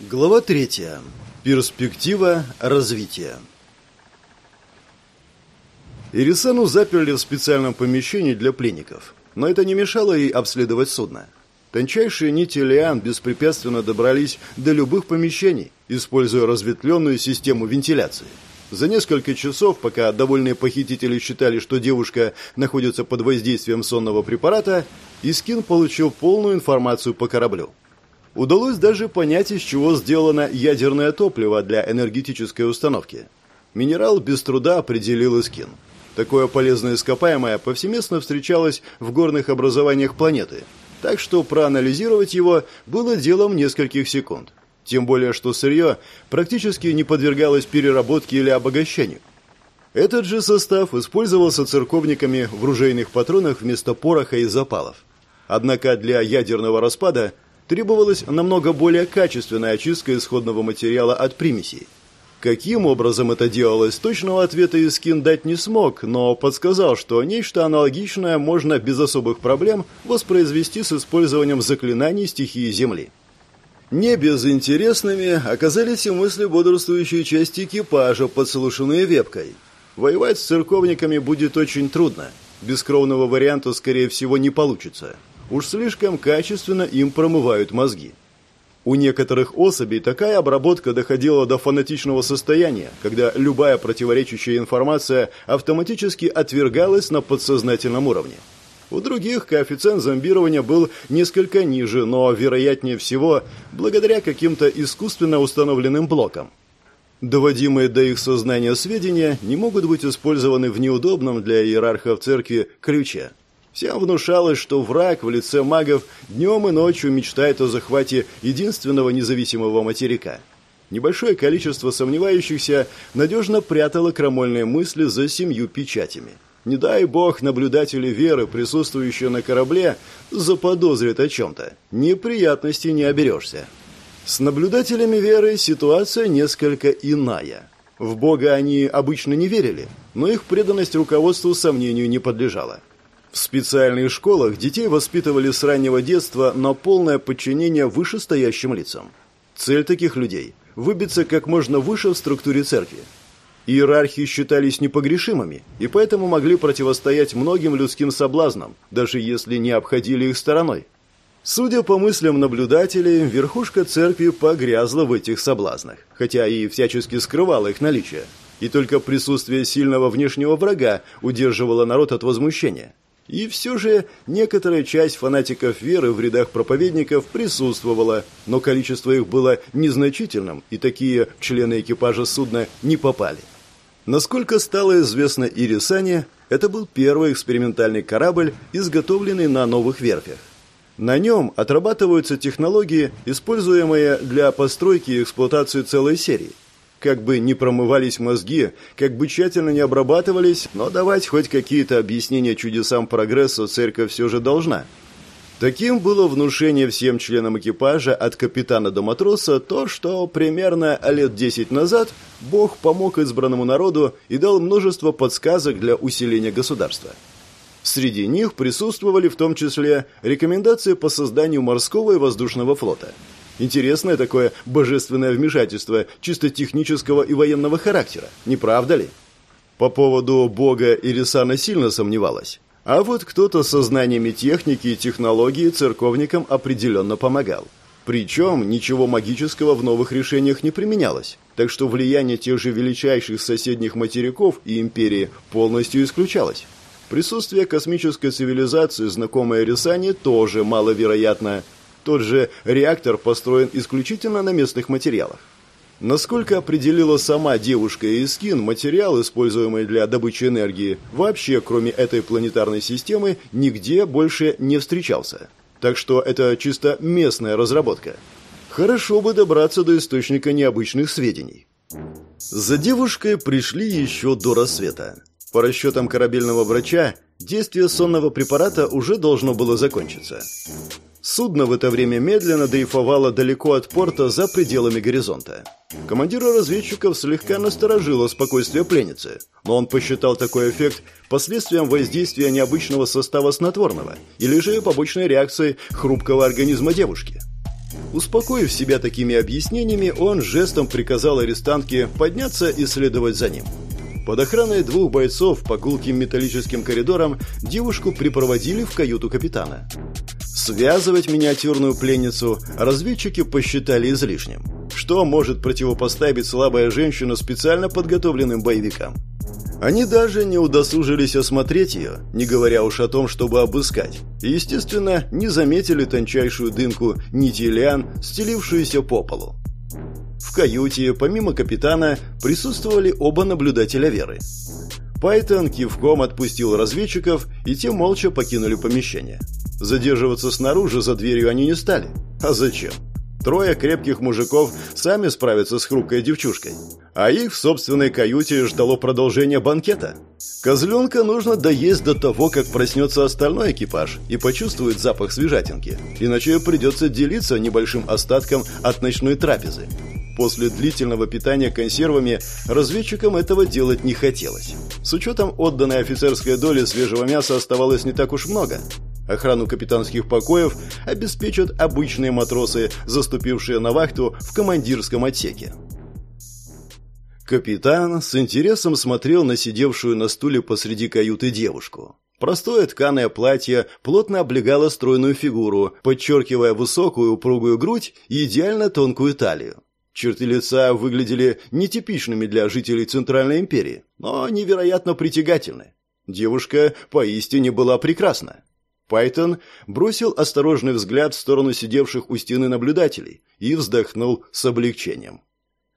Глава третья. Перспектива развития. Ирисану заперли в специальном помещении для пленников, но это не мешало ей обследовать судно. Тончайшие нити лиан беспрепятственно добрались до любых помещений, используя разветвленную систему вентиляции. За несколько часов, пока довольные похитители считали, что девушка находится под воздействием сонного препарата, Искин получил полную информацию по кораблю. Удалось даже понять, из чего сделано ядерное топливо для энергетической установки. Минерал без труда определил Искин. Такое полезное ископаемое повсеместно встречалось в горных образованиях планеты – так что проанализировать его было делом нескольких секунд. Тем более, что сырье практически не подвергалось переработке или обогащению. Этот же состав использовался церковниками в ружейных патронах вместо пороха и запалов. Однако для ядерного распада требовалась намного более качественная очистка исходного материала от примесей. Каким образом это делалось, точного ответа Искин дать не смог, но подсказал, что нечто аналогичное можно без особых проблем воспроизвести с использованием заклинаний стихии Земли. Не безинтересными оказались и мысли бодрствующей части экипажа, подслушанные вепкой. Воевать с церковниками будет очень трудно. Бескровного варианта, скорее всего, не получится. Уж слишком качественно им промывают мозги. У некоторых особей такая обработка доходила до фанатичного состояния, когда любая противоречащая информация автоматически отвергалась на подсознательном уровне. У других коэффициент зомбирования был несколько ниже, но, вероятнее всего, благодаря каким-то искусственно установленным блокам. Доводимые до их сознания сведения не могут быть использованы в неудобном для иерархов церкви ключе – Всем внушалось, что враг в лице магов днем и ночью мечтает о захвате единственного независимого материка. Небольшое количество сомневающихся надежно прятало крамольные мысли за семью печатями. Не дай бог наблюдатели веры, присутствующие на корабле, заподозрят о чем-то. Неприятностей не оберешься. С наблюдателями веры ситуация несколько иная. В Бога они обычно не верили, но их преданность руководству сомнению не подлежала. В специальных школах детей воспитывали с раннего детства на полное подчинение вышестоящим лицам. Цель таких людей – выбиться как можно выше в структуре церкви. Иерархии считались непогрешимыми и поэтому могли противостоять многим людским соблазнам, даже если не обходили их стороной. Судя по мыслям наблюдателей, верхушка церкви погрязла в этих соблазнах, хотя и всячески скрывала их наличие. И только присутствие сильного внешнего врага удерживало народ от возмущения. И все же некоторая часть фанатиков веры в рядах проповедников присутствовала, но количество их было незначительным, и такие члены экипажа судна не попали. Насколько стало известно Ирисане, это был первый экспериментальный корабль, изготовленный на новых верфях. На нем отрабатываются технологии, используемые для постройки и эксплуатации целой серии – как бы не промывались мозги, как бы тщательно не обрабатывались, но давать хоть какие-то объяснения чудесам прогресса церковь все же должна. Таким было внушение всем членам экипажа от капитана до матроса то, что примерно лет десять назад Бог помог избранному народу и дал множество подсказок для усиления государства. Среди них присутствовали в том числе рекомендации по созданию морского и воздушного флота – Интересное такое божественное вмешательство чисто технического и военного характера, не правда ли? По поводу бога Ирисана сильно сомневалась. А вот кто-то со знаниями техники и технологии церковникам определенно помогал. Причем ничего магического в новых решениях не применялось, так что влияние тех же величайших соседних материков и империи полностью исключалось. Присутствие космической цивилизации, знакомой Ирисане, тоже маловероятно – тот же реактор построен исключительно на местных материалах. Насколько определила сама девушка из Скин, материал, используемый для добычи энергии, вообще, кроме этой планетарной системы, нигде больше не встречался. Так что это чисто местная разработка. Хорошо бы добраться до источника необычных сведений. За девушкой пришли еще до рассвета. По расчетам корабельного врача, действие сонного препарата уже должно было закончиться. Судно в это время медленно дрейфовало далеко от порта за пределами горизонта. Командира разведчиков слегка насторожило спокойствие пленницы, но он посчитал такой эффект последствием воздействия необычного состава снотворного или же побочной реакцией хрупкого организма девушки. Успокоив себя такими объяснениями, он жестом приказал арестантке подняться и следовать за ним. Под охраной двух бойцов по гулким металлическим коридорам девушку припроводили в каюту капитана. Связывать миниатюрную пленницу разведчики посчитали излишним. Что может противопоставить слабая женщина специально подготовленным боевикам? Они даже не удосужились осмотреть ее, не говоря уж о том, чтобы обыскать. Естественно, не заметили тончайшую дымку нити лиан, стелившуюся по полу. В каюте, помимо капитана, присутствовали оба наблюдателя Веры. Пайтон кивком отпустил разведчиков, и те молча покинули помещение. Задерживаться снаружи за дверью они не стали. А зачем? Трое крепких мужиков сами справятся с хрупкой девчушкой. А их в собственной каюте ждало продолжение банкета. Козленка нужно доесть до того, как проснется остальной экипаж и почувствует запах свежатинки. Иначе придется делиться небольшим остатком от ночной трапезы. После длительного питания консервами разведчикам этого делать не хотелось. С учетом отданной офицерской доли свежего мяса оставалось не так уж много. Охрану капитанских покоев обеспечат обычные матросы, заступившие на вахту в командирском отсеке. Капитан с интересом смотрел на сидевшую на стуле посреди каюты девушку. Простое тканое платье плотно облегало стройную фигуру, подчеркивая высокую упругую грудь и идеально тонкую талию. Черты лица выглядели нетипичными для жителей Центральной империи, но невероятно притягательны. Девушка поистине была прекрасна. Пайтон бросил осторожный взгляд в сторону сидевших у стены наблюдателей и вздохнул с облегчением.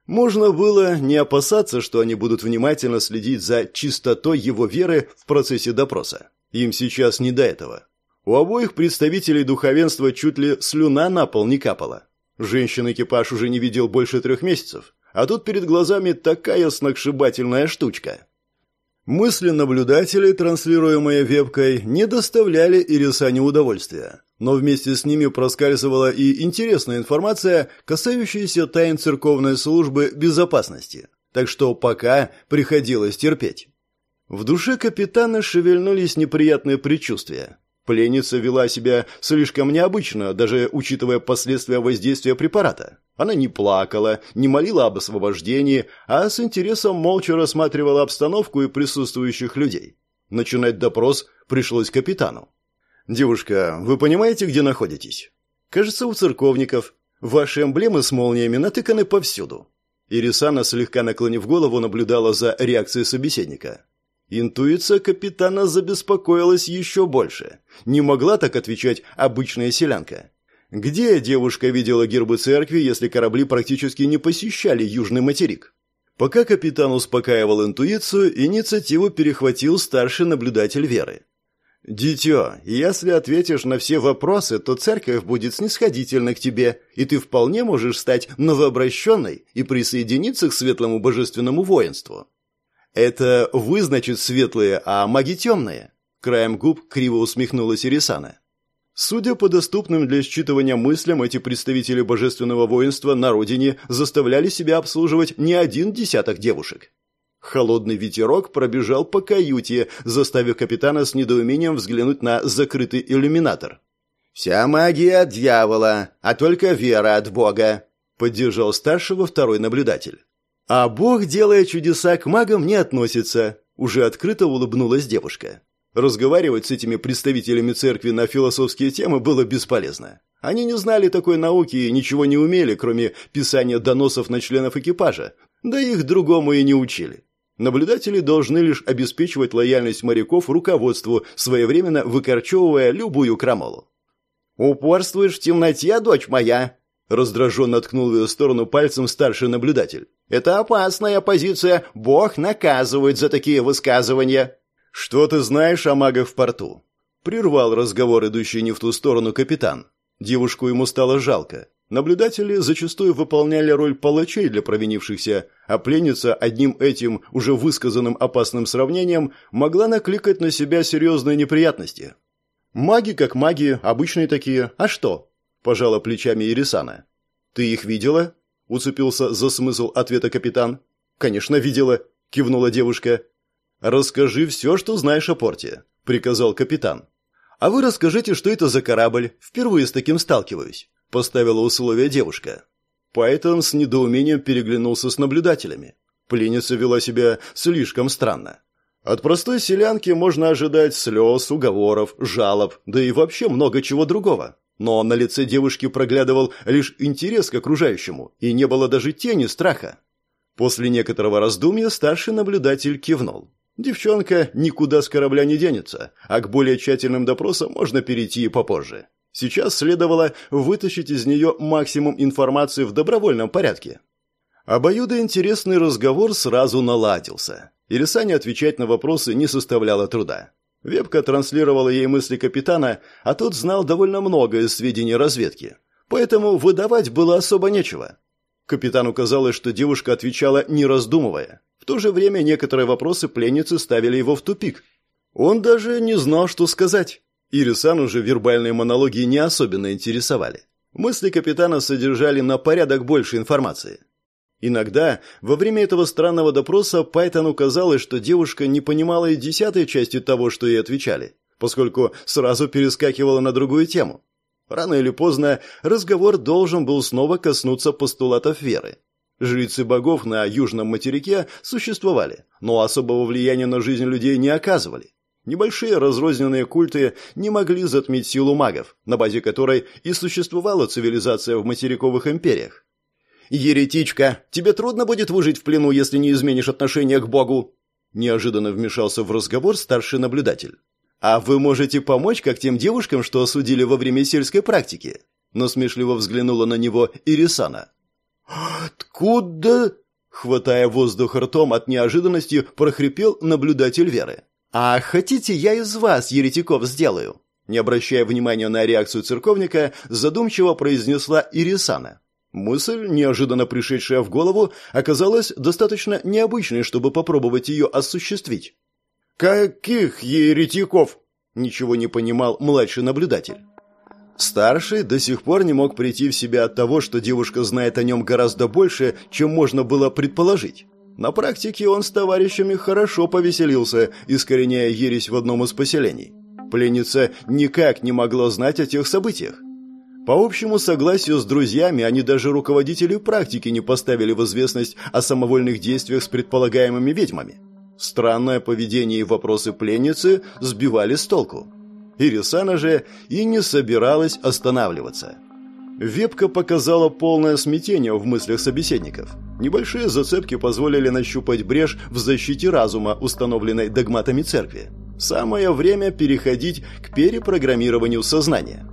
Можно было не опасаться, что они будут внимательно следить за чистотой его веры в процессе допроса. Им сейчас не до этого. У обоих представителей духовенства чуть ли слюна на пол не капала. Женщин экипаж уже не видел больше трех месяцев, а тут перед глазами такая сногсшибательная штучка. Мысли наблюдателей, транслируемые вебкой, не доставляли Ирисане удовольствия. Но вместе с ними проскальзывала и интересная информация, касающаяся тайн церковной службы безопасности. Так что пока приходилось терпеть. В душе капитана шевельнулись неприятные предчувствия. Пленница вела себя слишком необычно, даже учитывая последствия воздействия препарата. Она не плакала, не молила об освобождении, а с интересом молча рассматривала обстановку и присутствующих людей. Начинать допрос пришлось капитану. «Девушка, вы понимаете, где находитесь?» «Кажется, у церковников. Ваши эмблемы с молниями натыканы повсюду». Ирисана, слегка наклонив голову, наблюдала за реакцией собеседника. Интуиция капитана забеспокоилась еще больше. Не могла так отвечать обычная селянка. Где девушка видела гербы церкви, если корабли практически не посещали Южный материк? Пока капитан успокаивал интуицию, инициативу перехватил старший наблюдатель Веры. «Дитё, если ответишь на все вопросы, то церковь будет снисходительна к тебе, и ты вполне можешь стать новообращенной и присоединиться к светлому божественному воинству. «Это вы, значит, светлые, а маги темные?» Краем губ криво усмехнулась Ирисана. Судя по доступным для считывания мыслям, эти представители божественного воинства на родине заставляли себя обслуживать не один десяток девушек. Холодный ветерок пробежал по каюте, заставив капитана с недоумением взглянуть на закрытый иллюминатор. «Вся магия от дьявола, а только вера от Бога», — поддержал старшего второй наблюдатель. А Бог, делая чудеса, к магам не относится. Уже открыто улыбнулась девушка. Разговаривать с этими представителями церкви на философские темы было бесполезно. Они не знали такой науки и ничего не умели, кроме писания доносов на членов экипажа, да их другому и не учили. Наблюдатели должны лишь обеспечивать лояльность моряков руководству, своевременно выкорчевывая любую крамолу. «Упорствуешь в темноте, дочь моя!» Раздраженно ткнул в ее сторону пальцем старший наблюдатель. «Это опасная позиция. Бог наказывает за такие высказывания». «Что ты знаешь о магах в порту?» Прервал разговор, идущий не в ту сторону капитан. Девушку ему стало жалко. Наблюдатели зачастую выполняли роль палачей для провинившихся, а пленница одним этим уже высказанным опасным сравнением могла накликать на себя серьезные неприятности. Маги как маги, обычные такие. А что? пожала плечами Ирисана. «Ты их видела?» – уцепился за смысл ответа капитан. «Конечно, видела», – кивнула девушка. «Расскажи все, что знаешь о порте», – приказал капитан. «А вы расскажите, что это за корабль. Впервые с таким сталкиваюсь. – поставила условие девушка. Пайтон с недоумением переглянулся с наблюдателями. Пленница вела себя слишком странно. От простой селянки можно ожидать слез, уговоров, жалоб, да и вообще много чего другого. Но на лице девушки проглядывал лишь интерес к окружающему, и не было даже тени страха. После некоторого раздумья старший наблюдатель кивнул. Девчонка никуда с корабля не денется, а к более тщательным допросам можно перейти и попозже. Сейчас следовало вытащить из нее максимум информации в добровольном порядке. Обоюдоинтересный разговор сразу наладился. Ирисане отвечать на вопросы не составляло труда. Вебка транслировала ей мысли капитана, а тот знал довольно много из сведений разведки. Поэтому выдавать было особо нечего. Капитану казалось, что девушка отвечала не раздумывая. В то же время некоторые вопросы пленницы ставили его в тупик. Он даже не знал, что сказать. Ирисан уже вербальные монологи не особенно интересовали. Мысли капитана содержали на порядок больше информации. Иногда, во время этого странного допроса, Пайтону казалось, что девушка не понимала и десятой части того, что ей отвечали, поскольку сразу перескакивала на другую тему. Рано или поздно разговор должен был снова коснуться постулатов веры. Жрицы богов на южном материке существовали, но особого влияния на жизнь людей не оказывали. Небольшие разрозненные культы не могли затмить силу магов, на базе которой и существовала цивилизация в материковых империях. «Еретичка, тебе трудно будет выжить в плену, если не изменишь отношение к Богу?» Неожиданно вмешался в разговор старший наблюдатель. «А вы можете помочь, как тем девушкам, что осудили во время сельской практики?» Насмешливо взглянула на него Ирисана. «Откуда?» Хватая воздух ртом от неожиданности, прохрипел наблюдатель Веры. «А хотите, я из вас, еретиков, сделаю?» Не обращая внимания на реакцию церковника, задумчиво произнесла Ирисана. Мысль, неожиданно пришедшая в голову, оказалась достаточно необычной, чтобы попробовать ее осуществить. «Каких еретиков?» – ничего не понимал младший наблюдатель. Старший до сих пор не мог прийти в себя от того, что девушка знает о нем гораздо больше, чем можно было предположить. На практике он с товарищами хорошо повеселился, искореняя ересь в одном из поселений. Пленница никак не могла знать о тех событиях. По общему согласию с друзьями они даже руководителей практики не поставили в известность о самовольных действиях с предполагаемыми ведьмами. Странное поведение и вопросы пленницы сбивали с толку. Ирисана же и не собиралась останавливаться. Вебка показала полное смятение в мыслях собеседников. Небольшие зацепки позволили нащупать брешь в защите разума, установленной догматами церкви. Самое время переходить к перепрограммированию сознания.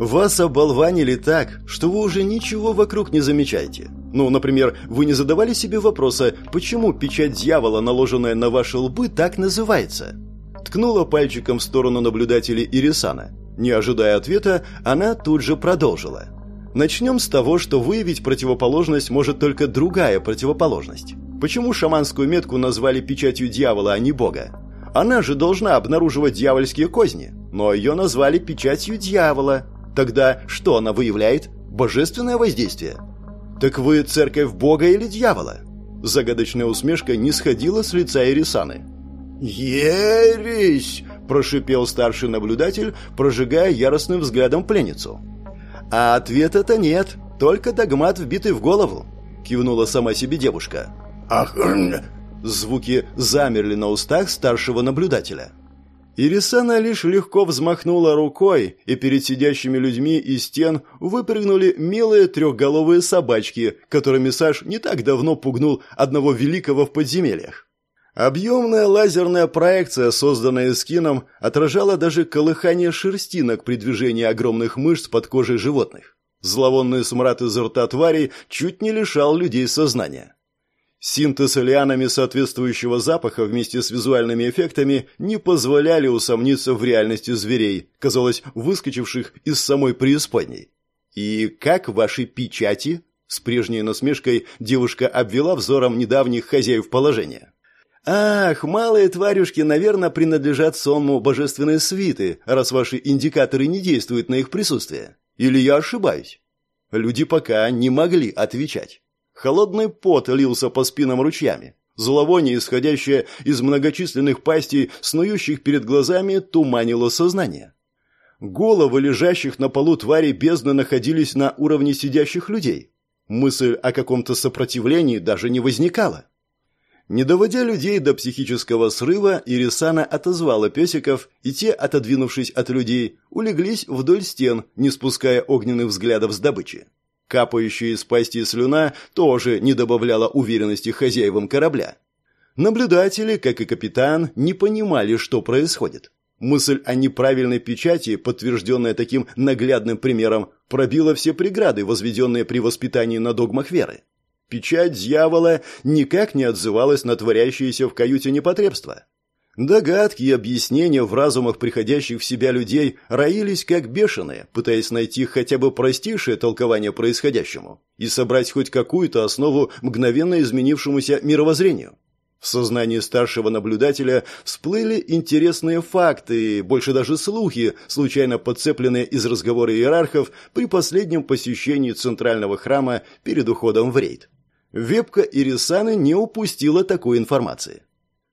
Вас оболванили так, что вы уже ничего вокруг не замечаете. Ну, например, вы не задавали себе вопроса, почему печать дьявола, наложенная на ваши лбы, так называется? Ткнула пальчиком в сторону наблюдателей Ирисана. Не ожидая ответа, она тут же продолжила. Начнем с того, что выявить противоположность может только другая противоположность. Почему шаманскую метку назвали печатью дьявола, а не бога? Она же должна обнаруживать дьявольские козни, но ее назвали печатью дьявола. Тогда что она выявляет? Божественное воздействие. Так вы церковь Бога или дьявола? Загадочная усмешка не сходила с лица Ирисаны. «Ересь!» – прошипел старший наблюдатель, прожигая яростным взглядом пленницу. «А ответа-то нет, только догмат, вбитый в голову», – кивнула сама себе девушка. «Ах!» Звуки замерли на устах старшего наблюдателя. Ирисана лишь легко взмахнула рукой, и перед сидящими людьми из стен выпрыгнули милые трехголовые собачки, которыми Саш не так давно пугнул одного великого в подземельях. Объемная лазерная проекция, созданная скином, отражала даже колыхание шерстинок при движении огромных мышц под кожей животных. Зловонный смрад из рта тварей чуть не лишал людей сознания. Синтез лианами соответствующего запаха вместе с визуальными эффектами не позволяли усомниться в реальности зверей, казалось, выскочивших из самой преисподней. «И как ваши печати?» С прежней насмешкой девушка обвела взором недавних хозяев положения. «Ах, малые тварюшки, наверное, принадлежат сонму божественной свиты, раз ваши индикаторы не действуют на их присутствие. Или я ошибаюсь?» Люди пока не могли отвечать. Холодный пот лился по спинам ручьями. Зловоние, исходящее из многочисленных пастей, снующих перед глазами, туманило сознание. Головы лежащих на полу тварей бездны находились на уровне сидящих людей. Мысль о каком-то сопротивлении даже не возникала. Не доводя людей до психического срыва, Ирисана отозвала песиков, и те, отодвинувшись от людей, улеглись вдоль стен, не спуская огненных взглядов с добычи. Капающая из пасти слюна тоже не добавляла уверенности хозяевам корабля. Наблюдатели, как и капитан, не понимали, что происходит. Мысль о неправильной печати, подтвержденная таким наглядным примером, пробила все преграды, возведенные при воспитании на догмах веры. Печать дьявола никак не отзывалась на творящееся в каюте непотребство. Догадки и объяснения в разумах приходящих в себя людей роились как бешеные, пытаясь найти хотя бы простейшее толкование происходящему и собрать хоть какую-то основу мгновенно изменившемуся мировоззрению. В сознании старшего наблюдателя всплыли интересные факты, больше даже слухи, случайно подцепленные из разговора иерархов при последнем посещении центрального храма перед уходом в рейд. Вебка Ирисаны не упустила такой информации.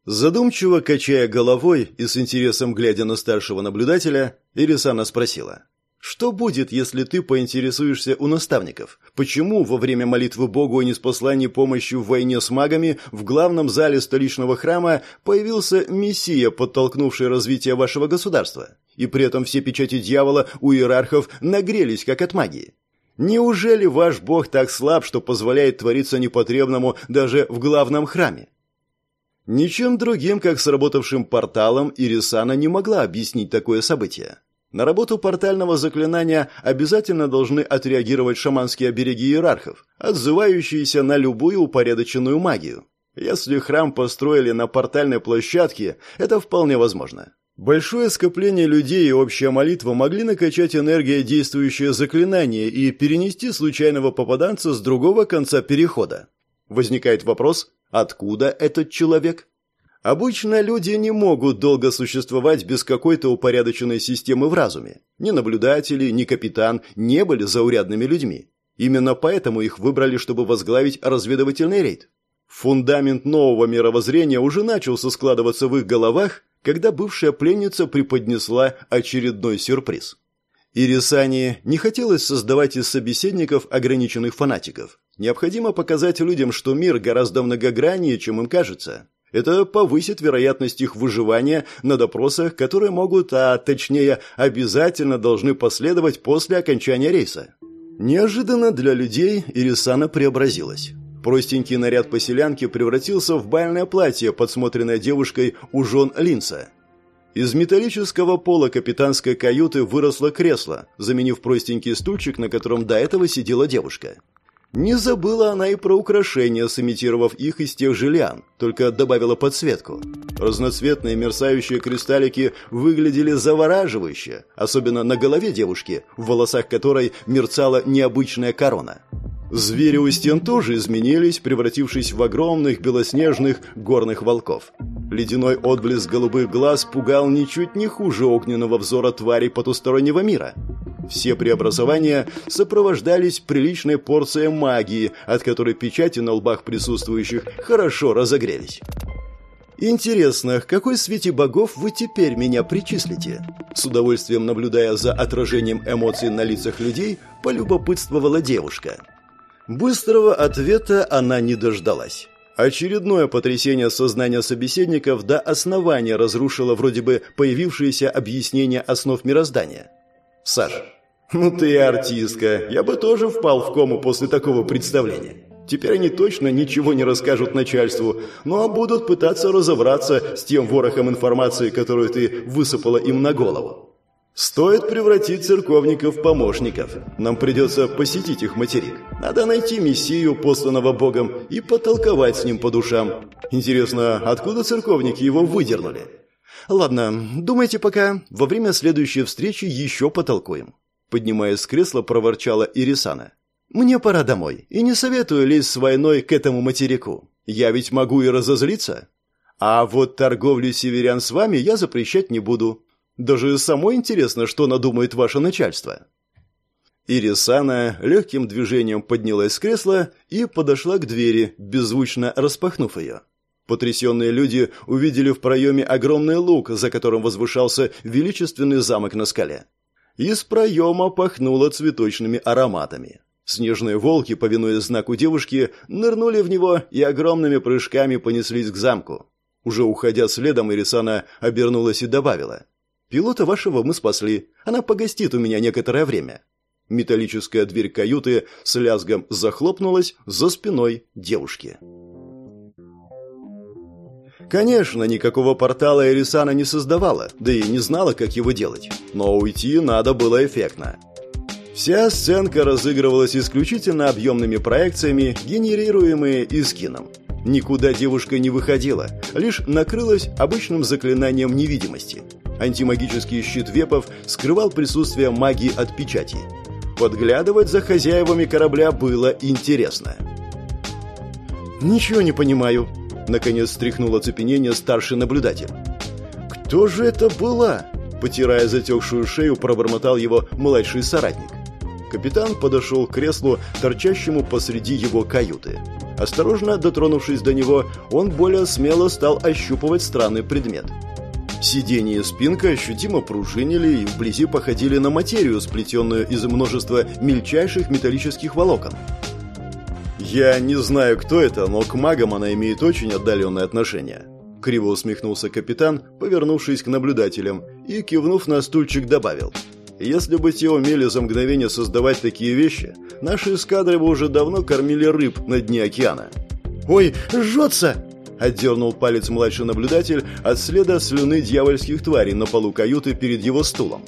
Задумчиво качая головой и с интересом глядя на старшего наблюдателя, Ирисана спросила. «Что будет, если ты поинтересуешься у наставников? Почему во время молитвы Богу о неспослании помощи в войне с магами в главном зале столичного храма появился Мессия, подтолкнувший развитие вашего государства? И при этом все печати дьявола у иерархов нагрелись, как от магии? Неужели ваш бог так слаб, что позволяет твориться непотребному даже в главном храме? Ничем другим, как сработавшим порталом, Ирисана не могла объяснить такое событие. На работу портального заклинания обязательно должны отреагировать шаманские обереги иерархов, отзывающиеся на любую упорядоченную магию. Если храм построили на портальной площадке, это вполне возможно. Большое скопление людей и общая молитва могли накачать энергией действующее заклинание и перенести случайного попаданца с другого конца перехода. Возникает вопрос, откуда этот человек? Обычно люди не могут долго существовать без какой-то упорядоченной системы в разуме. Ни наблюдатели, ни капитан не были заурядными людьми. Именно поэтому их выбрали, чтобы возглавить разведывательный рейд. Фундамент нового мировоззрения уже начался складываться в их головах, когда бывшая пленница преподнесла очередной сюрприз. Ирисане не хотелось создавать из собеседников ограниченных фанатиков. Необходимо показать людям, что мир гораздо многограннее, чем им кажется. Это повысит вероятность их выживания на допросах, которые могут, а точнее обязательно должны последовать после окончания рейса. Неожиданно для людей Ирисана преобразилась. Простенький наряд поселянки превратился в бальное платье, подсмотренное девушкой у жен Линца. Из металлического пола капитанской каюты выросло кресло, заменив простенький стульчик, на котором до этого сидела девушка. Не забыла она и про украшения, сымитировав их из тех же лиан, только добавила подсветку. Разноцветные мерцающие кристаллики выглядели завораживающе, особенно на голове девушки, в волосах которой мерцала необычная корона. Звери у стен тоже изменились, превратившись в огромных белоснежных горных волков. Ледяной отблеск голубых глаз пугал ничуть не хуже огненного взора тварей потустороннего мира. Все преобразования сопровождались приличной порцией магии, от которой печати на лбах присутствующих хорошо разогрелись. «Интересно, к какой свете богов вы теперь меня причислите?» С удовольствием наблюдая за отражением эмоций на лицах людей, полюбопытствовала девушка – Быстрого ответа она не дождалась. Очередное потрясение сознания собеседников до основания разрушило вроде бы появившееся объяснение основ мироздания. «Саша, ну ты артистка. Я бы тоже впал в кому после такого представления. Теперь они точно ничего не расскажут начальству, но будут пытаться разобраться с тем ворохом информации, которую ты высыпала им на голову. Стоит превратить церковников в помощников. Нам придется посетить их материк. Надо найти мессию, посланного Богом, и потолковать с ним по душам. Интересно, откуда церковники его выдернули? Ладно, думайте пока. Во время следующей встречи еще потолкуем. Поднимаясь с кресла, проворчала Ирисана. Мне пора домой, и не советую лезть с войной к этому материку. Я ведь могу и разозлиться. А вот торговлю северян с вами я запрещать не буду. Даже самой интересно, что надумает ваше начальство». Ирисана легким движением поднялась с кресла и подошла к двери, беззвучно распахнув ее. Потрясенные люди увидели в проеме огромный лук, за которым возвышался величественный замок на скале. Из проема пахнуло цветочными ароматами. Снежные волки, повинуясь знаку девушки, нырнули в него и огромными прыжками понеслись к замку. Уже уходя следом, Ирисана обернулась и добавила. «Пилота вашего мы спасли. Она погостит у меня некоторое время». Металлическая дверь каюты с лязгом захлопнулась за спиной девушки. Конечно, никакого портала Эрисана не создавала, да и не знала, как его делать. Но уйти надо было эффектно. Вся сценка разыгрывалась исключительно объемными проекциями, генерируемые Искином. Никуда девушка не выходила, лишь накрылась обычным заклинанием невидимости. Антимагический щит вепов скрывал присутствие магии от печати. Подглядывать за хозяевами корабля было интересно. «Ничего не понимаю», — наконец стряхнул оцепенение старший наблюдатель. «Кто же это была?» Потирая затекшую шею, пробормотал его младший соратник. Капитан подошел к креслу, торчащему посреди его каюты. Осторожно дотронувшись до него, он более смело стал ощупывать странный предмет. Сиденье и спинка ощутимо пружинили и вблизи походили на материю, сплетенную из множества мельчайших металлических волокон. «Я не знаю, кто это, но к магам она имеет очень отдаленное отношение», — криво усмехнулся капитан, повернувшись к наблюдателям, и, кивнув на стульчик, добавил — если бы те умели за мгновение создавать такие вещи, наши эскадры бы уже давно кормили рыб на дне океана. «Ой, жжется!» – отдернул палец младший наблюдатель от следа слюны дьявольских тварей на полу каюты перед его стулом.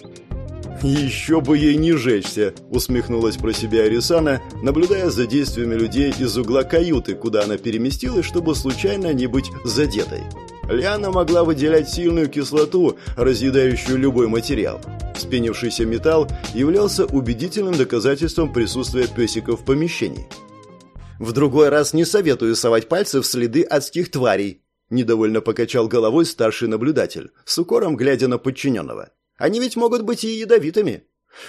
«Еще бы ей не жечься!» – усмехнулась про себя Арисана, наблюдая за действиями людей из угла каюты, куда она переместилась, чтобы случайно не быть задетой. Лиана могла выделять сильную кислоту, разъедающую любой материал. Вспенившийся металл являлся убедительным доказательством присутствия песиков в помещении. «В другой раз не советую совать пальцы в следы адских тварей», недовольно покачал головой старший наблюдатель, с укором глядя на подчиненного. «Они ведь могут быть и ядовитыми».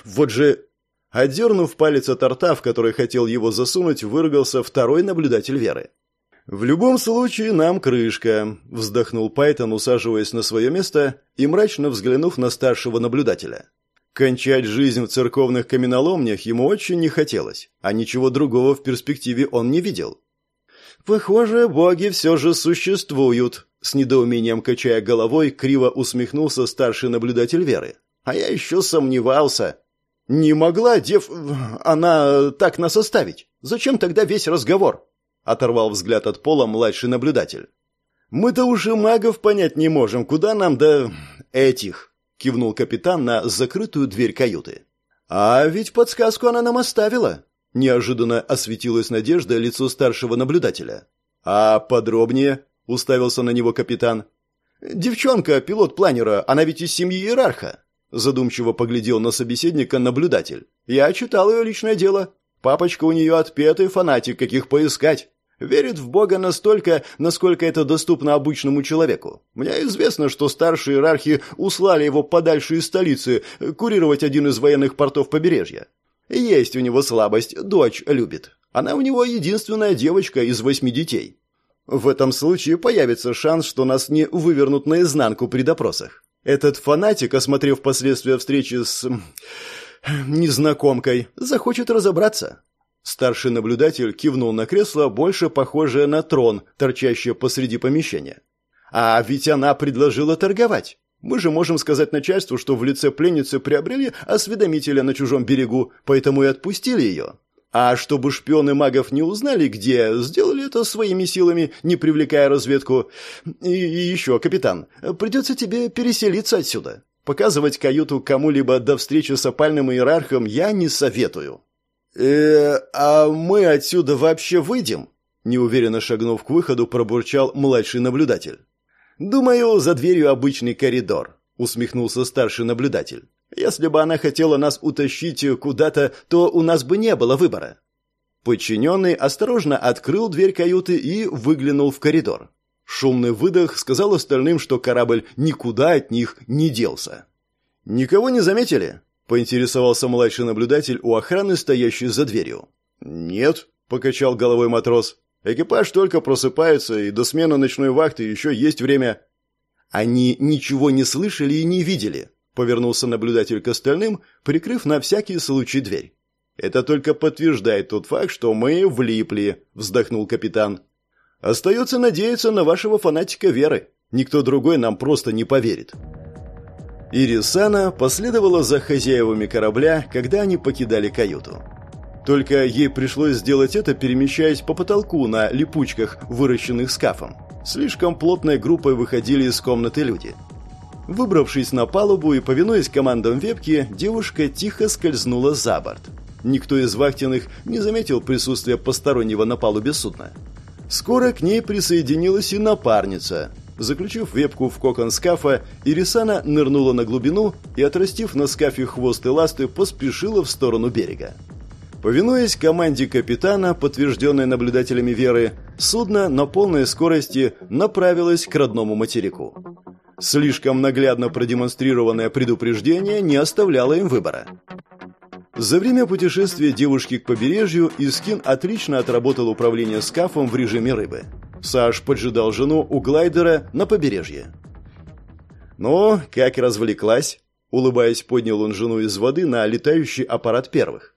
«Вот же...» Отдернув палец от рта, в который хотел его засунуть, выругался второй наблюдатель Веры. «В любом случае нам крышка», — вздохнул Пайтон, усаживаясь на свое место и мрачно взглянув на старшего наблюдателя. Кончать жизнь в церковных каменоломнях ему очень не хотелось, а ничего другого в перспективе он не видел. «Похоже, боги все же существуют», — с недоумением качая головой, криво усмехнулся старший наблюдатель Веры. «А я еще сомневался». «Не могла, дев... она так нас оставить. Зачем тогда весь разговор?» оторвал взгляд от пола младший наблюдатель. Мы-то уже магов понять не можем, куда нам до этих, кивнул капитан на закрытую дверь каюты. А ведь подсказку она нам оставила. Неожиданно осветилась надежда лицо старшего наблюдателя. А подробнее, уставился на него капитан. Девчонка, пилот планера, она ведь из семьи иерарха. Задумчиво поглядел на собеседника наблюдатель. Я читал ее личное дело. Папочка у нее отпетый фанатик, каких поискать. Верит в Бога настолько, насколько это доступно обычному человеку. Мне известно, что старшие иерархи услали его подальше из столицы, курировать один из военных портов побережья. Есть у него слабость, дочь любит. Она у него единственная девочка из восьми детей. В этом случае появится шанс, что нас не вывернут наизнанку при допросах. Этот фанатик, осмотрев последствия встречи с незнакомкой, захочет разобраться. Старший наблюдатель кивнул на кресло, больше похожее на трон, торчащее посреди помещения. А ведь она предложила торговать. Мы же можем сказать начальству, что в лице пленницы приобрели осведомителя на чужом берегу, поэтому и отпустили ее. А чтобы шпионы магов не узнали, где, сделали это своими силами, не привлекая разведку. И, и еще, капитан, придется тебе переселиться отсюда. Показывать каюту кому-либо до встречи с опальным иерархом я не советую. «Э, а мы отсюда вообще выйдем?» Неуверенно шагнув к выходу, пробурчал младший наблюдатель. «Думаю, за дверью обычный коридор», — усмехнулся старший наблюдатель. «Если бы она хотела нас утащить куда-то, то у нас бы не было выбора». Подчиненный осторожно открыл дверь каюты и выглянул в коридор. Шумный выдох сказал остальным, что корабль никуда от них не делся. «Никого не заметили?» поинтересовался младший наблюдатель у охраны, стоящей за дверью. «Нет», — покачал головой матрос. «Экипаж только просыпается, и до смены ночной вахты еще есть время». «Они ничего не слышали и не видели», — повернулся наблюдатель к остальным, прикрыв на всякий случай дверь. «Это только подтверждает тот факт, что мы влипли», — вздохнул капитан. «Остается надеяться на вашего фанатика веры. Никто другой нам просто не поверит». Ирисана последовала за хозяевами корабля, когда они покидали каюту. Только ей пришлось сделать это, перемещаясь по потолку на липучках, выращенных скафом. Слишком плотной группой выходили из комнаты люди. Выбравшись на палубу и повинуясь командам вебки, девушка тихо скользнула за борт. Никто из вахтенных не заметил присутствия постороннего на палубе судна. Скоро к ней присоединилась и напарница. Заключив вебку в кокон скафа, Ирисана нырнула на глубину и, отрастив на скафе хвост и ласты, поспешила в сторону берега. Повинуясь команде капитана, подтвержденной наблюдателями Веры, судно на полной скорости направилось к родному материку. Слишком наглядно продемонстрированное предупреждение не оставляло им выбора. За время путешествия девушки к побережью Искин отлично отработал управление скафом в режиме рыбы. Саш поджидал жену у глайдера на побережье. «Ну, как развлеклась?» Улыбаясь, поднял он жену из воды на летающий аппарат первых.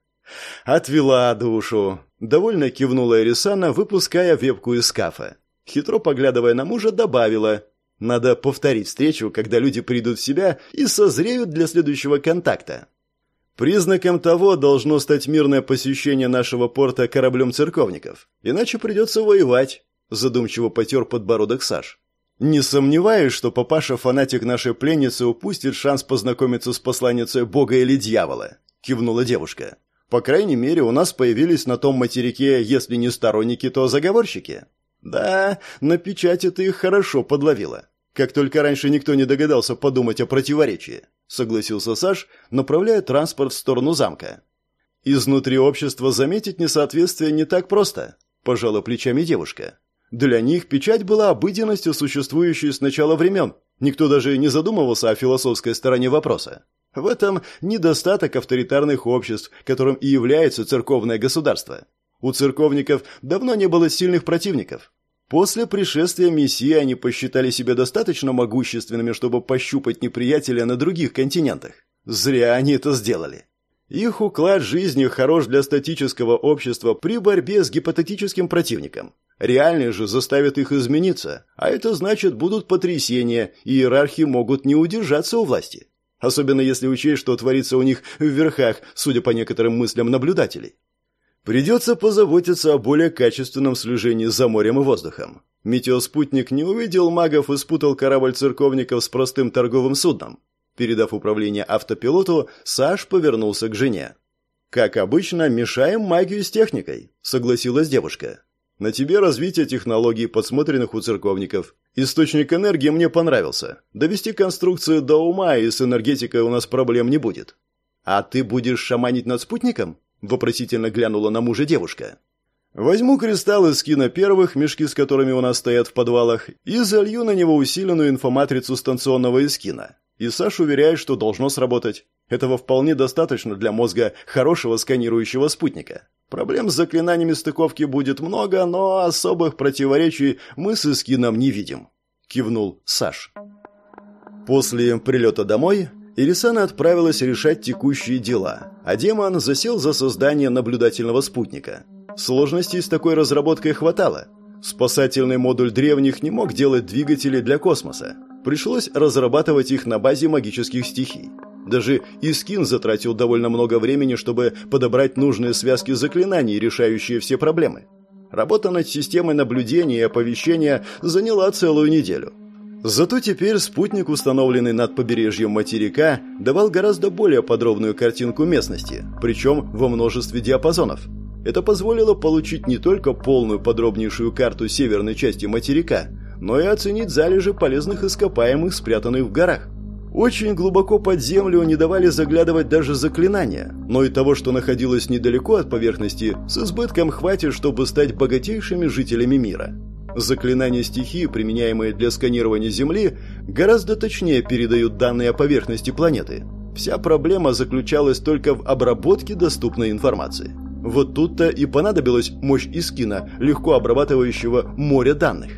«Отвела душу!» – довольно кивнула Эрисана, выпуская вебку из скафа. Хитро поглядывая на мужа, добавила «Надо повторить встречу, когда люди придут в себя и созреют для следующего контакта». Признаком того должно стать мирное посещение нашего порта кораблем церковников. Иначе придется воевать, задумчиво потер подбородок Саш. Не сомневаюсь, что папаша-фанатик нашей пленницы упустит шанс познакомиться с посланницей бога или дьявола, кивнула девушка. По крайней мере, у нас появились на том материке, если не сторонники, то заговорщики. Да, на печати ты их хорошо подловила. Как только раньше никто не догадался подумать о противоречии, согласился Саш, направляя транспорт в сторону замка. Изнутри общества заметить несоответствие не так просто, пожала плечами девушка. Для них печать была обыденностью, существующей с начала времен. Никто даже не задумывался о философской стороне вопроса. В этом недостаток авторитарных обществ, которым и является церковное государство. У церковников давно не было сильных противников. После пришествия Мессии они посчитали себя достаточно могущественными, чтобы пощупать неприятеля на других континентах. Зря они это сделали. Их уклад жизни хорош для статического общества при борьбе с гипотетическим противником. Реальный же заставит их измениться, а это значит будут потрясения, и иерархи могут не удержаться у власти особенно если учесть, что творится у них в верхах, судя по некоторым мыслям наблюдателей. Придется позаботиться о более качественном слежении за морем и воздухом. Метеоспутник не увидел магов и спутал корабль церковников с простым торговым судном. Передав управление автопилоту, Саш повернулся к жене. «Как обычно, мешаем магию с техникой», — согласилась девушка. На тебе развитие технологий, подсмотренных у церковников. Источник энергии мне понравился. Довести конструкцию до ума, и с энергетикой у нас проблем не будет. А ты будешь шаманить над спутником? Вопросительно глянула на мужа девушка. Возьму кристаллы скина первых, мешки с которыми у нас стоят в подвалах, и залью на него усиленную инфоматрицу станционного эскина. И Саш уверяет, что должно сработать. Этого вполне достаточно для мозга хорошего сканирующего спутника. Проблем с заклинаниями стыковки будет много, но особых противоречий мы с Искином не видим», — кивнул Саш. После прилета домой Ирисана отправилась решать текущие дела, а демон засел за создание наблюдательного спутника. Сложностей с такой разработкой хватало. Спасательный модуль древних не мог делать двигатели для космоса. Пришлось разрабатывать их на базе магических стихий. Даже Искин затратил довольно много времени, чтобы подобрать нужные связки заклинаний, решающие все проблемы. Работа над системой наблюдения и оповещения заняла целую неделю. Зато теперь спутник, установленный над побережьем материка, давал гораздо более подробную картинку местности, причем во множестве диапазонов. Это позволило получить не только полную подробнейшую карту северной части материка, но и оценить залежи полезных ископаемых, спрятанных в горах. Очень глубоко под землю не давали заглядывать даже заклинания, но и того, что находилось недалеко от поверхности, с избытком хватит, чтобы стать богатейшими жителями мира. Заклинания стихии, применяемые для сканирования Земли, гораздо точнее передают данные о поверхности планеты. Вся проблема заключалась только в обработке доступной информации. Вот тут-то и понадобилась мощь Искина, легко обрабатывающего море данных.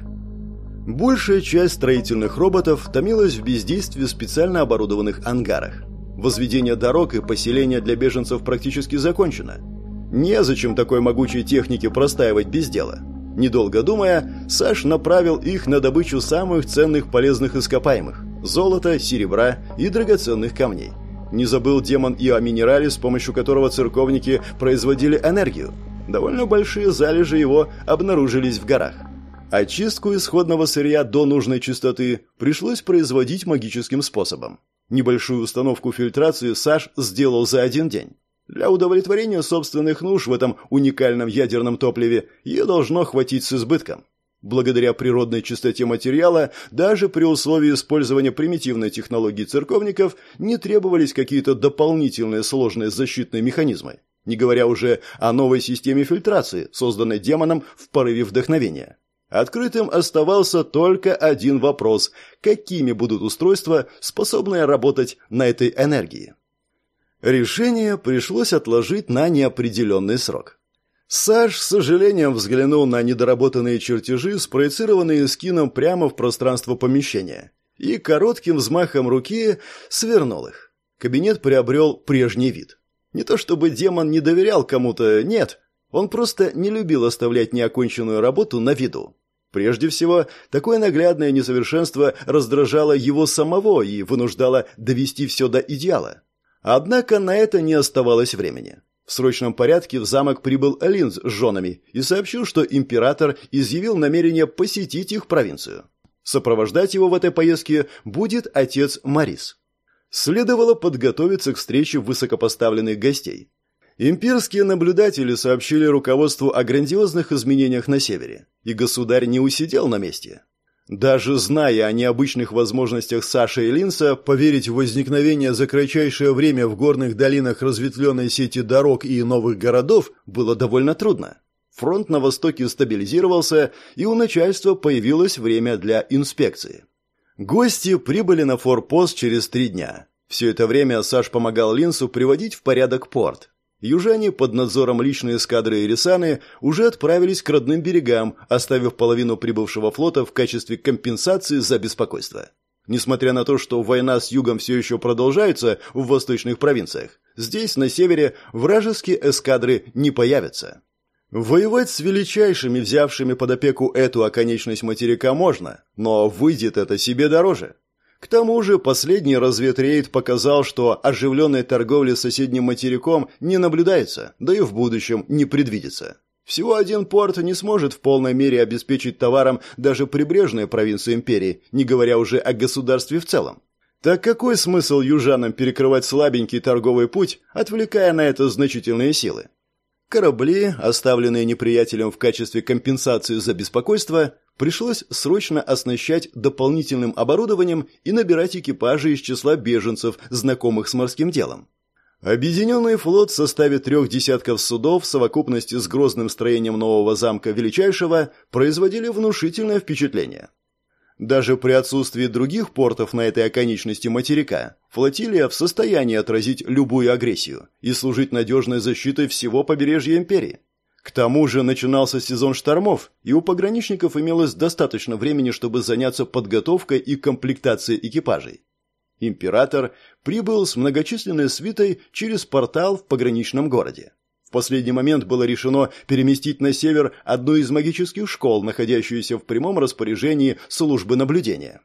Большая часть строительных роботов томилась в бездействии в специально оборудованных ангарах. Возведение дорог и поселения для беженцев практически закончено. Незачем такой могучей технике простаивать без дела. Недолго думая, Саш направил их на добычу самых ценных полезных ископаемых – золота, серебра и драгоценных камней. Не забыл демон и о минерале, с помощью которого церковники производили энергию. Довольно большие залежи его обнаружились в горах. Очистку исходного сырья до нужной чистоты пришлось производить магическим способом. Небольшую установку фильтрации Саш сделал за один день. Для удовлетворения собственных нужд в этом уникальном ядерном топливе ее должно хватить с избытком. Благодаря природной чистоте материала, даже при условии использования примитивной технологии церковников, не требовались какие-то дополнительные сложные защитные механизмы, не говоря уже о новой системе фильтрации, созданной демоном в порыве вдохновения. Открытым оставался только один вопрос – какими будут устройства, способные работать на этой энергии? Решение пришлось отложить на неопределенный срок. Саш с сожалением взглянул на недоработанные чертежи, спроецированные скином прямо в пространство помещения, и коротким взмахом руки свернул их. Кабинет приобрел прежний вид. Не то чтобы демон не доверял кому-то, нет, он просто не любил оставлять неоконченную работу на виду. Прежде всего, такое наглядное несовершенство раздражало его самого и вынуждало довести все до идеала. Однако на это не оставалось времени. В срочном порядке в замок прибыл Линз с женами и сообщил, что император изъявил намерение посетить их провинцию. Сопровождать его в этой поездке будет отец Марис. Следовало подготовиться к встрече высокопоставленных гостей. Имперские наблюдатели сообщили руководству о грандиозных изменениях на севере, и государь не усидел на месте. Даже зная о необычных возможностях Саши и Линса поверить в возникновение за кратчайшее время в горных долинах разветвленной сети дорог и новых городов было довольно трудно. Фронт на востоке стабилизировался, и у начальства появилось время для инспекции. Гости прибыли на форпост через три дня. Все это время Саш помогал Линсу приводить в порядок порт, Южане под надзором личной эскадры Ирисаны уже отправились к родным берегам, оставив половину прибывшего флота в качестве компенсации за беспокойство. Несмотря на то, что война с югом все еще продолжается в восточных провинциях, здесь, на севере, вражеские эскадры не появятся. Воевать с величайшими, взявшими под опеку эту оконечность материка можно, но выйдет это себе дороже. К тому же последний разведрейд показал, что оживленной торговли с соседним материком не наблюдается, да и в будущем не предвидится. Всего один порт не сможет в полной мере обеспечить товаром даже прибрежные провинции империи, не говоря уже о государстве в целом. Так какой смысл южанам перекрывать слабенький торговый путь, отвлекая на это значительные силы? Корабли, оставленные неприятелем в качестве компенсации за беспокойство, пришлось срочно оснащать дополнительным оборудованием и набирать экипажи из числа беженцев, знакомых с морским делом. Объединенный флот в составе трех десятков судов в совокупности с грозным строением нового замка Величайшего производили внушительное впечатление. Даже при отсутствии других портов на этой оконечности материка, флотилия в состоянии отразить любую агрессию и служить надежной защитой всего побережья империи. К тому же начинался сезон штормов, и у пограничников имелось достаточно времени, чтобы заняться подготовкой и комплектацией экипажей. Император прибыл с многочисленной свитой через портал в пограничном городе. В последний момент было решено переместить на север одну из магических школ, находящуюся в прямом распоряжении службы наблюдения.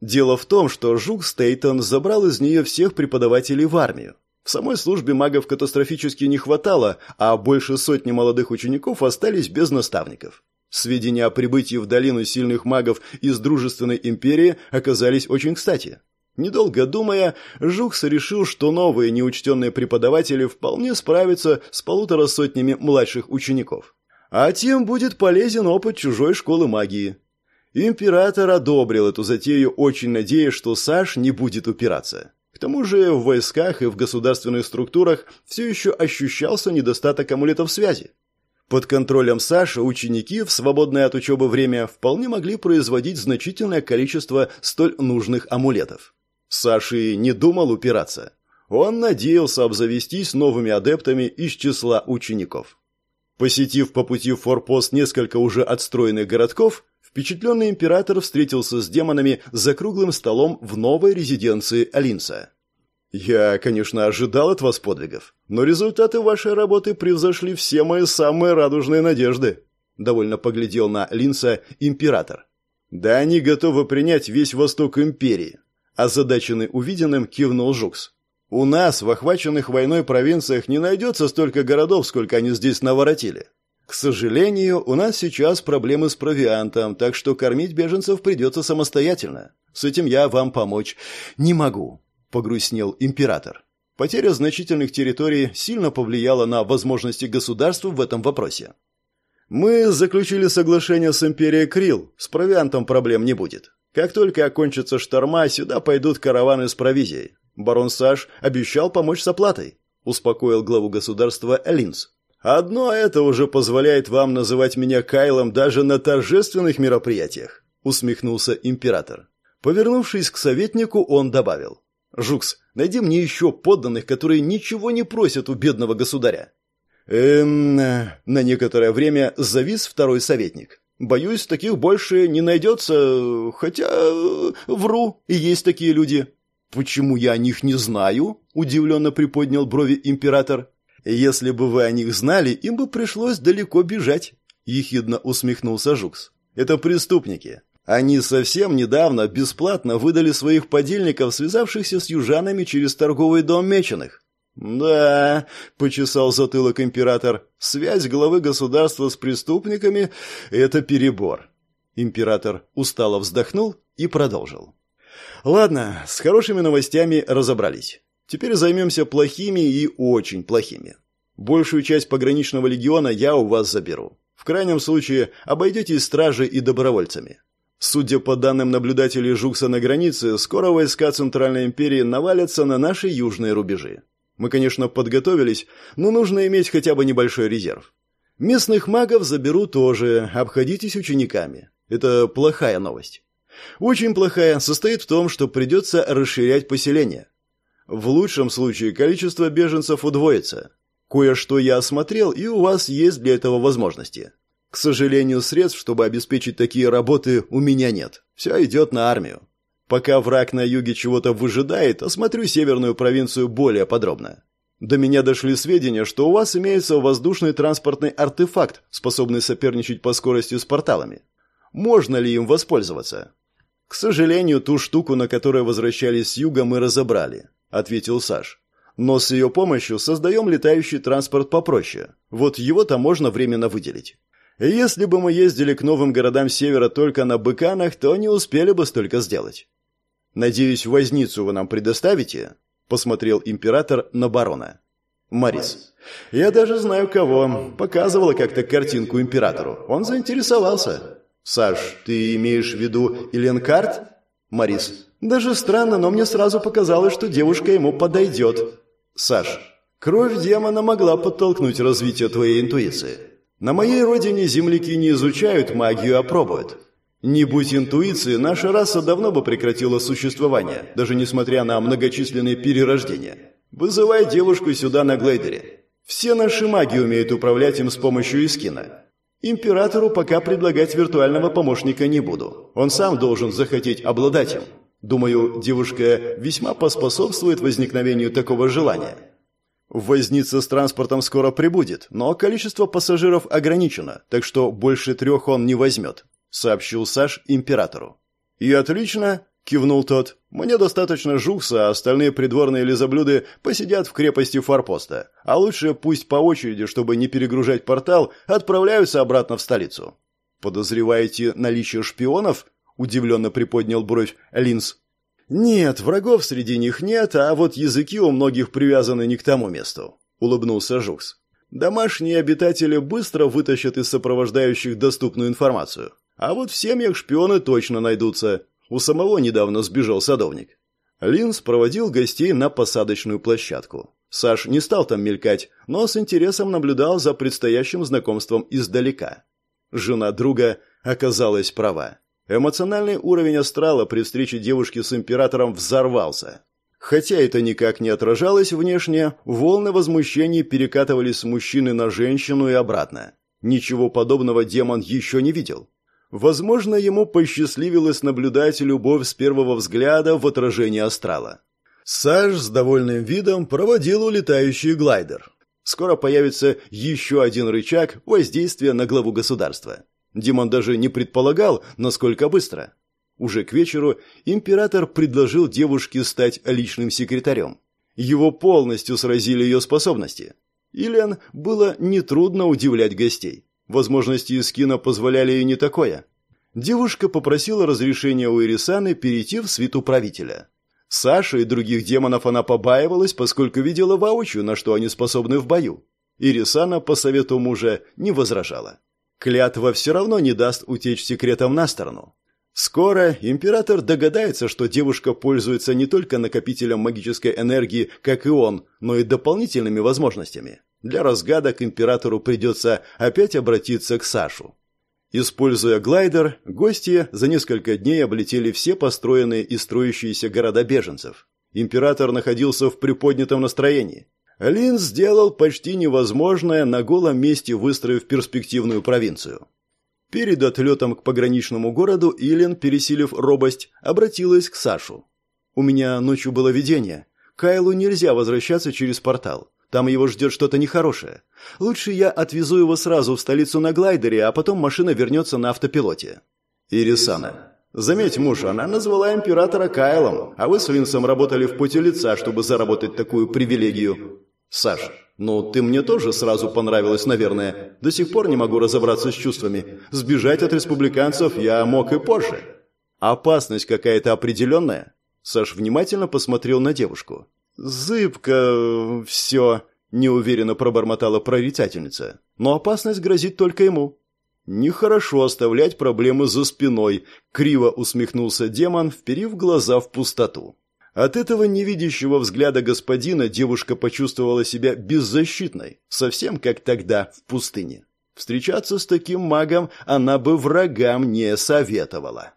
Дело в том, что Жук Стейтон забрал из нее всех преподавателей в армию, в самой службе магов катастрофически не хватало, а больше сотни молодых учеников остались без наставников. Сведения о прибытии в долину сильных магов из дружественной империи оказались очень кстати. Недолго думая, Жукс решил, что новые неучтенные преподаватели вполне справятся с полутора сотнями младших учеников. А тем будет полезен опыт чужой школы магии. Император одобрил эту затею, очень надеясь, что Саш не будет упираться. К тому же в войсках и в государственных структурах все еще ощущался недостаток амулетов связи. Под контролем Саши ученики в свободное от учебы время вполне могли производить значительное количество столь нужных амулетов. Саши не думал упираться. Он надеялся обзавестись новыми адептами из числа учеников. Посетив по пути в форпост несколько уже отстроенных городков, Впечатленный император встретился с демонами за круглым столом в новой резиденции Алинса. «Я, конечно, ожидал от вас подвигов, но результаты вашей работы превзошли все мои самые радужные надежды», довольно поглядел на Линса император. «Да они готовы принять весь восток империи», озадаченный увиденным кивнул Жукс. «У нас в охваченных войной провинциях не найдется столько городов, сколько они здесь наворотили. К сожалению, у нас сейчас проблемы с провиантом, так что кормить беженцев придется самостоятельно. С этим я вам помочь не могу, погрустнел император. Потеря значительных территорий сильно повлияла на возможности государства в этом вопросе. Мы заключили соглашение с империей Крил, с провиантом проблем не будет. Как только окончится шторма, сюда пойдут караваны с провизией. Барон Саш обещал помочь с оплатой, успокоил главу государства Линц. Одно это уже позволяет вам называть меня Кайлом даже на торжественных мероприятиях, усмехнулся император. Повернувшись к советнику, он добавил: "Жукс, найди мне еще подданных, которые ничего не просят у бедного государя". Эм, на некоторое время завис второй советник. Боюсь, таких больше не найдется, хотя вру, и есть такие люди. Почему я о них не знаю? удивленно приподнял брови император. Если бы вы о них знали, им бы пришлось далеко бежать, ехидно усмехнулся Жукс. Это преступники. Они совсем недавно бесплатно выдали своих подельников, связавшихся с южанами через торговый дом Меченых. «Да», — почесал затылок император, — «связь главы государства с преступниками — это перебор». Император устало вздохнул и продолжил. «Ладно, с хорошими новостями разобрались. Теперь займемся плохими и очень плохими. Большую часть пограничного легиона я у вас заберу. В крайнем случае обойдетесь стражей и добровольцами. Судя по данным наблюдателей Жукса на границе, скоро войска Центральной империи навалятся на наши южные рубежи. Мы, конечно, подготовились, но нужно иметь хотя бы небольшой резерв. Местных магов заберу тоже, обходитесь учениками. Это плохая новость. Очень плохая состоит в том, что придется расширять поселение. В лучшем случае количество беженцев удвоится. Кое-что я осмотрел, и у вас есть для этого возможности. К сожалению, средств, чтобы обеспечить такие работы, у меня нет. Все идет на армию. Пока враг на юге чего-то выжидает, осмотрю северную провинцию более подробно. До меня дошли сведения, что у вас имеется воздушный транспортный артефакт, способный соперничать по скорости с порталами. Можно ли им воспользоваться? К сожалению, ту штуку, на которой возвращались с юга, мы разобрали. — ответил Саш. «Но с ее помощью создаем летающий транспорт попроще. Вот его-то можно временно выделить. Если бы мы ездили к новым городам севера только на быканах, то не успели бы столько сделать». «Надеюсь, возницу вы нам предоставите?» — посмотрел император на барона. «Марис, я даже знаю кого. Показывала как-то картинку императору. Он заинтересовался». «Саш, ты имеешь в виду Иленкарт?» «Марис, даже странно, но мне сразу показалось, что девушка ему подойдет. Саш, кровь демона могла подтолкнуть развитие твоей интуиции. На моей родине земляки не изучают магию, а пробуют. Не будь интуиции, наша раса давно бы прекратила существование, даже несмотря на многочисленные перерождения. Вызывай девушку сюда на глейдере. Все наши маги умеют управлять им с помощью Искина. Императору пока предлагать виртуального помощника не буду. Он сам должен захотеть обладать им. Думаю, девушка весьма поспособствует возникновению такого желания. Возница с транспортом скоро прибудет, но количество пассажиров ограничено, так что больше трех он не возьмет», — сообщил Саш императору. «И отлично», — кивнул тот. «Мне достаточно жукса, а остальные придворные лизоблюды посидят в крепости форпоста. А лучше пусть по очереди, чтобы не перегружать портал, отправляются обратно в столицу». «Подозреваете наличие шпионов?» Удивленно приподнял бровь Линс. Нет, врагов среди них нет, а вот языки у многих привязаны не к тому месту, улыбнулся Жукс. Домашние обитатели быстро вытащат из сопровождающих доступную информацию. А вот в семьях шпионы точно найдутся. У самого недавно сбежал садовник. Линс проводил гостей на посадочную площадку. Саш не стал там мелькать, но с интересом наблюдал за предстоящим знакомством издалека. Жена друга оказалась права. Эмоциональный уровень астрала при встрече девушки с императором взорвался. Хотя это никак не отражалось внешне, волны возмущений перекатывались с мужчины на женщину и обратно. Ничего подобного демон еще не видел. Возможно, ему посчастливилось наблюдать любовь с первого взгляда в отражении астрала. Саш с довольным видом проводил улетающий глайдер. Скоро появится еще один рычаг воздействия на главу государства. Димон даже не предполагал, насколько быстро. Уже к вечеру император предложил девушке стать личным секретарем. Его полностью сразили ее способности. Ильян было нетрудно удивлять гостей. Возможности Искина позволяли и не такое. Девушка попросила разрешения у Ирисаны перейти в свиту правителя. Саша и других демонов она побаивалась, поскольку видела воочию, на что они способны в бою. Ирисана, по совету мужа, не возражала. Клятва все равно не даст утечь секретом на сторону. Скоро император догадается, что девушка пользуется не только накопителем магической энергии, как и он, но и дополнительными возможностями. Для разгадок императору придется опять обратиться к Сашу. Используя глайдер, гости за несколько дней облетели все построенные и строящиеся города беженцев. Император находился в приподнятом настроении. Лин сделал почти невозможное, на голом месте выстроив перспективную провинцию. Перед отлетом к пограничному городу Илен, пересилив робость, обратилась к Сашу. «У меня ночью было видение. Кайлу нельзя возвращаться через портал. Там его ждет что-то нехорошее. Лучше я отвезу его сразу в столицу на глайдере, а потом машина вернется на автопилоте». «Ирисана, заметь, муж, она назвала императора Кайлом, а вы с Винсом работали в поте лица, чтобы заработать такую привилегию». «Саш, ну ты мне тоже сразу понравилась, наверное. До сих пор не могу разобраться с чувствами. Сбежать от республиканцев я мог и позже». «Опасность какая-то определенная?» Саш внимательно посмотрел на девушку. «Зыбко все», — неуверенно пробормотала прорицательница. «Но опасность грозит только ему». «Нехорошо оставлять проблемы за спиной», — криво усмехнулся демон, вперив глаза в пустоту. От этого невидящего взгляда господина девушка почувствовала себя беззащитной, совсем как тогда в пустыне. Встречаться с таким магом она бы врагам не советовала.